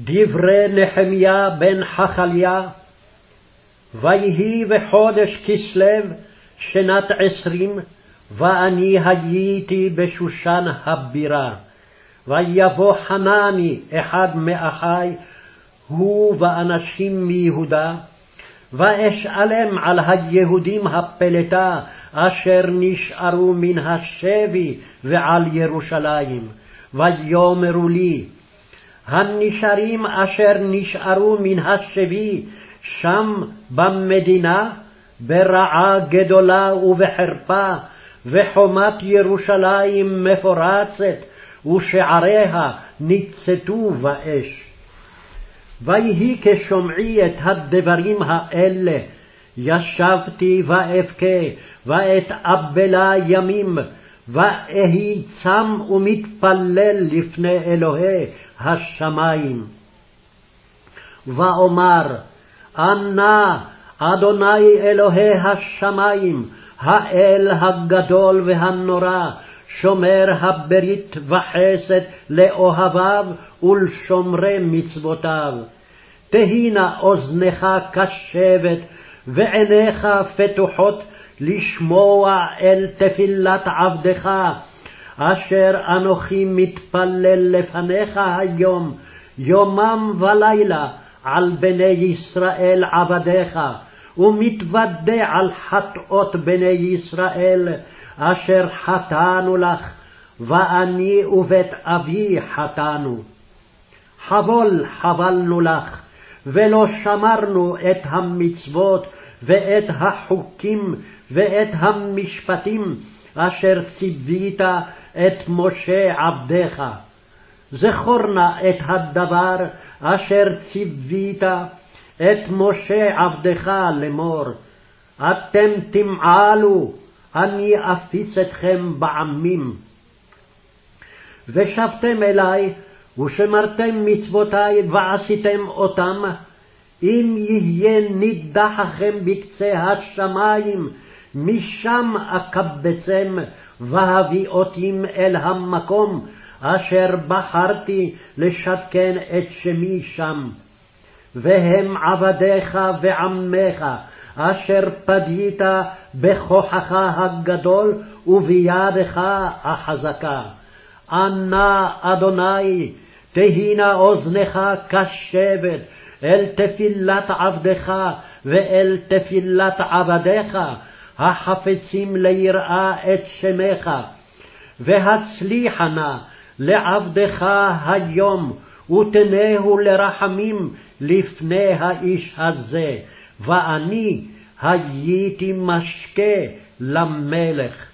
דברי נחמיה בן חכליה, ויהי בחודש כסלו, שנת עשרים, ואני הייתי בשושן הבירה. ויבוא חנני, אחד מאחי, הוא ואנשים מיהודה, ואשאלם על היהודים הפלטה אשר נשארו מן השבי ועל ירושלים. ויאמרו לי, הנשארים אשר נשארו מן השבי שם במדינה, ברעה גדולה ובחרפה, וחומת ירושלים מפורצת, ושעריה ניצתו באש. ויהי כשומעי את הדברים האלה, ישבתי ואבכה, ואתאבלה ימים, ואהי צם ומתפלל לפני אלוהי השמים. ואומר, אנא אדוני אלוהי השמים, האל הגדול והנורא, שומר הברית וחסד לאוהביו ולשומרי מצוותיו. תהי נא אוזנך קשבת ועיניך פתוחות לשמוע אל תפילת עבדך, אשר אנוכי מתפלל לפניך היום, יומם ולילה, על בני ישראל עבדיך, ומתוודה על חטאות בני ישראל, אשר חטאנו לך, ואני ובית אבי חטאנו. חבול חבלנו לך, ולא שמרנו את המצוות ואת החוקים ואת המשפטים אשר ציווית את משה עבדך. זכור נא את הדבר אשר ציווית את משה עבדך לאמור, אתם תמעלו, אני אפיץ אתכם בעמים. ושבתם אלי, ושמרתם מצוותי ועשיתם אותם, אם יהיה נידחכם בקצה השמים, משם אקבצם, והביאותים אל המקום אשר בחרתי לשכן את שמי שם. והם עבדיך ועמך, אשר פדית בכוחך הגדול ובידך החזקה. אנא אדוני, תהי נא אוזנך קשבת אל תפילת עבדך ואל תפילת עבדיך, החפצים ליראה את שמך, והצליחה נא לעבדך היום, ותנהו לרחמים לפני האיש הזה, ואני הייתי משקה למלך.